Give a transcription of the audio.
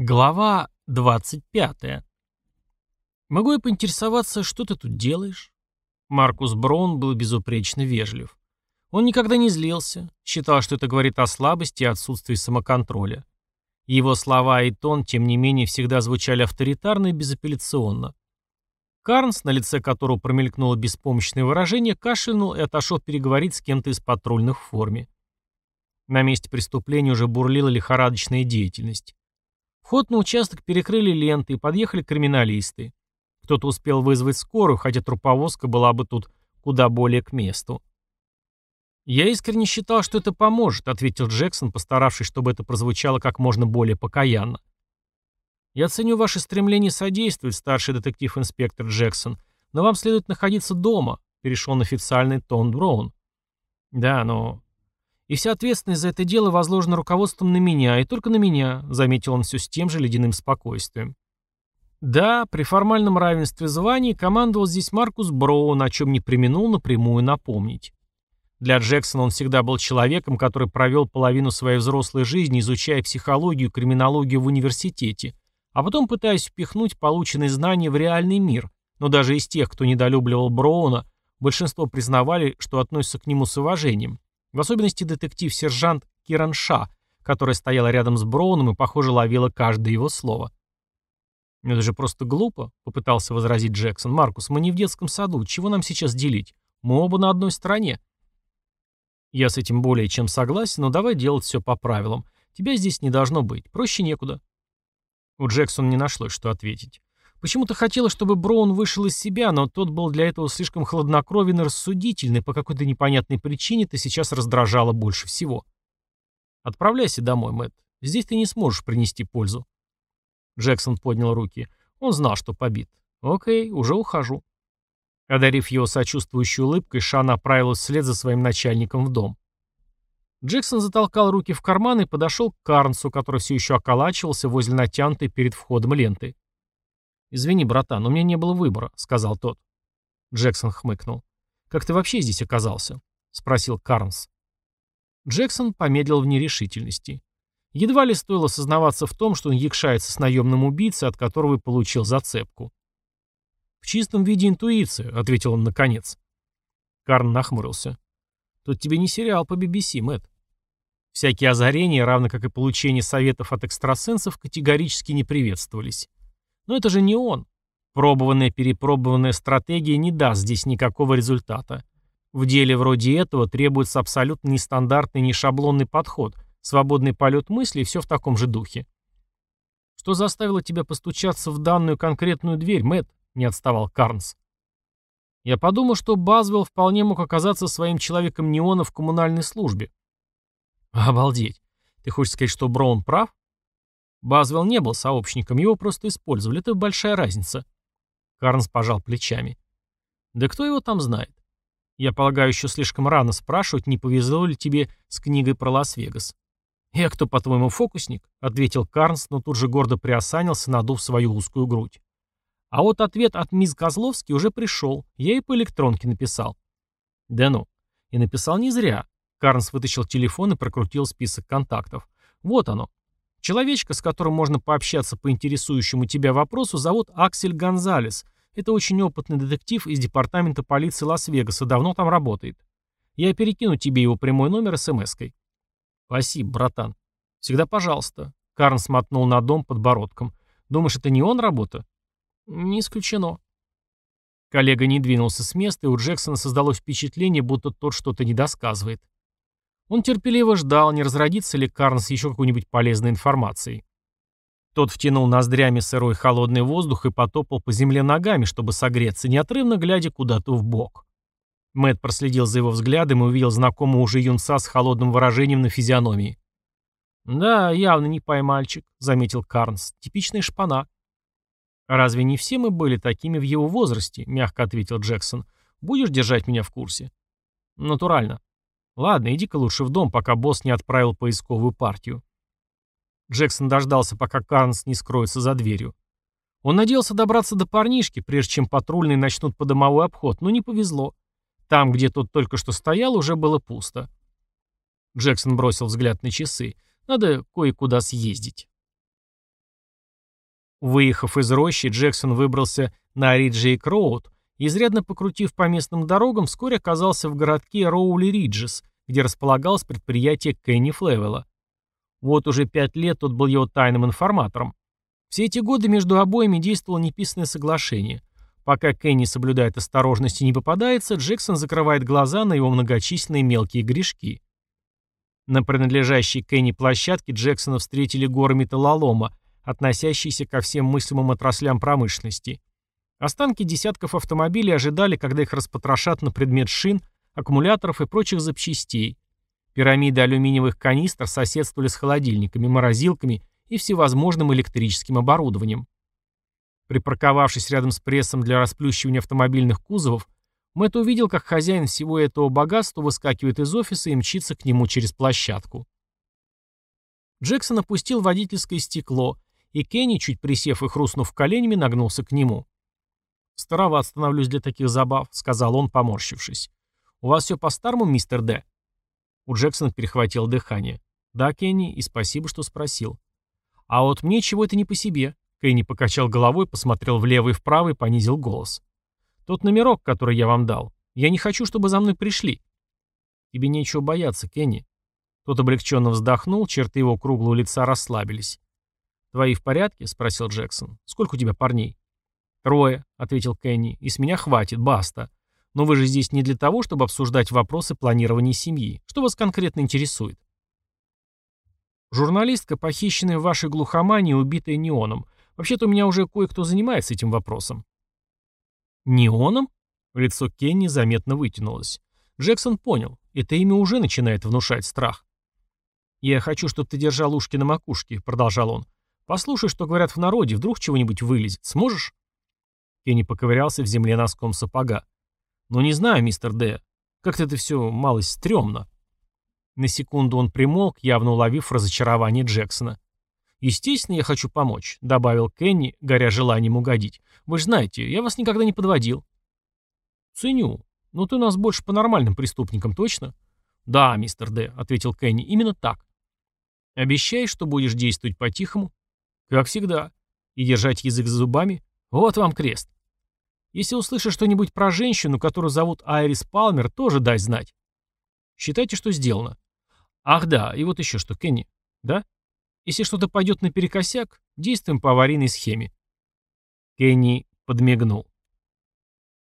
Глава 25. «Могу я поинтересоваться, что ты тут делаешь?» Маркус Браун был безупречно вежлив. Он никогда не злился, считал, что это говорит о слабости и отсутствии самоконтроля. Его слова и тон, тем не менее, всегда звучали авторитарно и безапелляционно. Карнс, на лице которого промелькнуло беспомощное выражение, кашлянул и отошел переговорить с кем-то из патрульных в форме. На месте преступления уже бурлила лихорадочная деятельность. Вход на участок перекрыли ленты и подъехали криминалисты. Кто-то успел вызвать скорую, хотя труповозка была бы тут куда более к месту. «Я искренне считал, что это поможет», — ответил Джексон, постаравшись, чтобы это прозвучало как можно более покаянно. «Я ценю ваше стремление содействовать, старший детектив-инспектор Джексон, но вам следует находиться дома», — перешел на официальный тон Браун. «Да, но и вся ответственность за это дело возложена руководством на меня, и только на меня», — заметил он все с тем же ледяным спокойствием. Да, при формальном равенстве званий командовал здесь Маркус Броун, о чем не применул напрямую напомнить. Для Джексона он всегда был человеком, который провел половину своей взрослой жизни, изучая психологию и криминологию в университете, а потом пытаясь впихнуть полученные знания в реальный мир, но даже из тех, кто недолюбливал Броуна, большинство признавали, что относятся к нему с уважением. В особенности детектив-сержант Киран Ша, которая стояла рядом с Броуном и, похоже, ловила каждое его слово. «Ну, «Это же просто глупо», — попытался возразить Джексон. «Маркус, мы не в детском саду. Чего нам сейчас делить? Мы оба на одной стороне». «Я с этим более чем согласен, но давай делать все по правилам. Тебя здесь не должно быть. Проще некуда». У Джексона не нашлось, что ответить. Почему-то хотелось, чтобы Броун вышел из себя, но тот был для этого слишком хладнокровен и рассудительный, по какой-то непонятной причине ты сейчас раздражало больше всего. «Отправляйся домой, Мэтт. Здесь ты не сможешь принести пользу». Джексон поднял руки. Он знал, что побит. «Окей, уже ухожу». Одарив его сочувствующей улыбкой, Ша направилась вслед за своим начальником в дом. Джексон затолкал руки в карман и подошел к Карнсу, который все еще околачивался возле натянутой перед входом ленты. «Извини, братан, у меня не было выбора», — сказал тот. Джексон хмыкнул. «Как ты вообще здесь оказался?» — спросил Карнс. Джексон помедлил в нерешительности. Едва ли стоило сознаваться в том, что он якшается с наемным убийцей, от которого и получил зацепку. «В чистом виде интуиция», — ответил он наконец. Карн нахмурился. «Тут тебе не сериал по BBC, Мэтт. Всякие озарения, равно как и получение советов от экстрасенсов, категорически не приветствовались. Но это же не он. Пробованная, перепробованная стратегия не даст здесь никакого результата. В деле вроде этого требуется абсолютно нестандартный, не шаблонный подход, свободный полет мысли и все в таком же духе. «Что заставило тебя постучаться в данную конкретную дверь, Мэтт?» — не отставал Карнс. «Я подумал, что Базвелл вполне мог оказаться своим человеком неона в коммунальной службе». «Обалдеть. Ты хочешь сказать, что Браун прав?» Базвелл не был сообщником, его просто использовали. Это большая разница. Карнс пожал плечами. Да кто его там знает? Я полагаю, еще слишком рано спрашивать, не повезло ли тебе с книгой про Лас-Вегас. «Я кто, по-твоему, фокусник?» — ответил Карнс, но тут же гордо приосанился, надув свою узкую грудь. А вот ответ от мисс Козловски уже пришел. Я и по электронке написал. Да ну. И написал не зря. Карнс вытащил телефон и прокрутил список контактов. Вот оно. Человечка, с которым можно пообщаться по интересующему тебя вопросу, зовут Аксель Гонзалес. Это очень опытный детектив из департамента полиции Лас-Вегаса, давно там работает. Я перекину тебе его прямой номер смс-кой. Спасибо, братан. Всегда пожалуйста. Карн смотнул на дом подбородком. Думаешь, это не он работа? Не исключено. Коллега не двинулся с места, и у Джексона создалось впечатление, будто тот что-то недосказывает. Он терпеливо ждал, не разродится ли Карнс еще какой-нибудь полезной информацией. Тот втянул ноздрями сырой холодный воздух и потопал по земле ногами, чтобы согреться, неотрывно глядя куда-то в бок. Мэт проследил за его взглядом и увидел знакомого уже юнца с холодным выражением на физиономии. «Да, явно не поймальчик», — заметил Карнс. «Типичная шпана». «Разве не все мы были такими в его возрасте?» — мягко ответил Джексон. «Будешь держать меня в курсе?» «Натурально. Ладно, иди-ка лучше в дом, пока босс не отправил поисковую партию. Джексон дождался, пока Карнс не скроется за дверью. Он надеялся добраться до парнишки, прежде чем патрульные начнут подомовой обход, но не повезло. Там, где тот только что стоял, уже было пусто. Джексон бросил взгляд на часы. Надо кое-куда съездить. Выехав из рощи, Джексон выбрался на Риджейк Роуд и, изрядно покрутив по местным дорогам, вскоре оказался в городке Роули-Риджес, где располагалось предприятие Кенни Флевелла. Вот уже пять лет тот был его тайным информатором. Все эти годы между обоими действовало неписанное соглашение. Пока Кенни соблюдает осторожность и не попадается, Джексон закрывает глаза на его многочисленные мелкие грешки. На принадлежащей Кенни площадке Джексона встретили горы металлолома, относящиеся ко всем мыслимым отраслям промышленности. Останки десятков автомобилей ожидали, когда их распотрошат на предмет шин, аккумуляторов и прочих запчастей. Пирамиды алюминиевых канистр соседствовали с холодильниками, морозилками и всевозможным электрическим оборудованием. Припарковавшись рядом с прессом для расплющивания автомобильных кузовов, Мэтт увидел, как хозяин всего этого богатства выскакивает из офиса и мчится к нему через площадку. Джексон опустил водительское стекло, и Кенни, чуть присев и хрустнув коленями, нагнулся к нему. «Староват становлюсь для таких забав», — сказал он, поморщившись. «У вас все по-старому, мистер Д?» У Джексона перехватило дыхание. «Да, Кенни, и спасибо, что спросил». «А вот мне чего-то не по себе», — Кенни покачал головой, посмотрел влево и вправо и понизил голос. Тот номерок, который я вам дал. Я не хочу, чтобы за мной пришли. Тебе нечего бояться, Кенни. Тот облегченно вздохнул, черты его круглого лица расслабились. «Твои в порядке?» — спросил Джексон. «Сколько у тебя парней?» «Трое», — ответил Кенни. «И с меня хватит, баста. Но вы же здесь не для того, чтобы обсуждать вопросы планирования семьи. Что вас конкретно интересует?» «Журналистка, похищенная в вашей глухомании, убитая неоном. Вообще-то у меня уже кое-кто занимается этим вопросом. Неоном? Лицо Кенни заметно вытянулось. Джексон понял, это имя уже начинает внушать страх. «Я хочу, чтобы ты держал ушки на макушке», — продолжал он. «Послушай, что говорят в народе, вдруг чего-нибудь вылезет. Сможешь?» Кенни поковырялся в земле носком сапога. «Ну не знаю, мистер Д. Как-то это все малость стрёмно». На секунду он примолк, явно уловив разочарование Джексона. «Естественно, я хочу помочь», — добавил Кенни, горя желанием угодить. «Вы же знаете, я вас никогда не подводил». «Ценю. Но ты у нас больше по нормальным преступникам, точно?» «Да, мистер Д», — ответил Кенни, — «именно так». «Обещаешь, что будешь действовать по-тихому?» «Как всегда. И держать язык за зубами? Вот вам крест. Если услышишь что-нибудь про женщину, которую зовут Айрис Палмер, тоже дай знать. Считайте, что сделано. Ах да, и вот еще что, Кенни. Да? Если что-то пойдет наперекосяк, действуем по аварийной схеме. Кенни подмигнул.